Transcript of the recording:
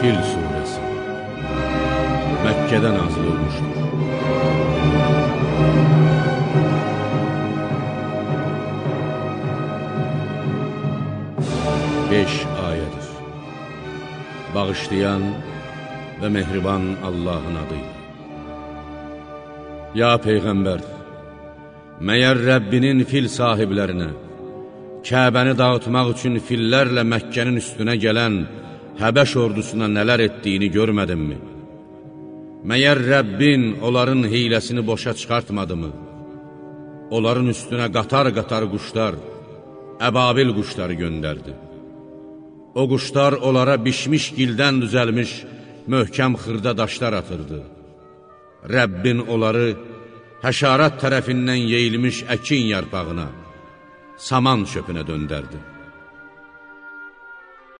Fil Suresi Məkkədə nazil olmuşdur. Beş ayədir. Bağışlayan və mehriban Allahın adıyla. Ya Peyğəmbər, məyər Rəbbinin fil sahiblərinə, Kəbəni dağıtmaq üçün fillərlə Məkkənin üstünə gələn Həbəş ordusuna nələr etdiyini görmədinmi? Məyər Rəbbin onların hiləsini boşa çıxartmadı mı? Onların üstünə qatar-qatar quşlar, əbabil quşları göndərdi. O quşlar onlara bişmiş gildən düzəlmiş möhkəm xırda daşlar atırdı. Rəbbin onları həşarat tərəfindən yeyilmiş əkin yarpağına, saman çöpünə döndərdi.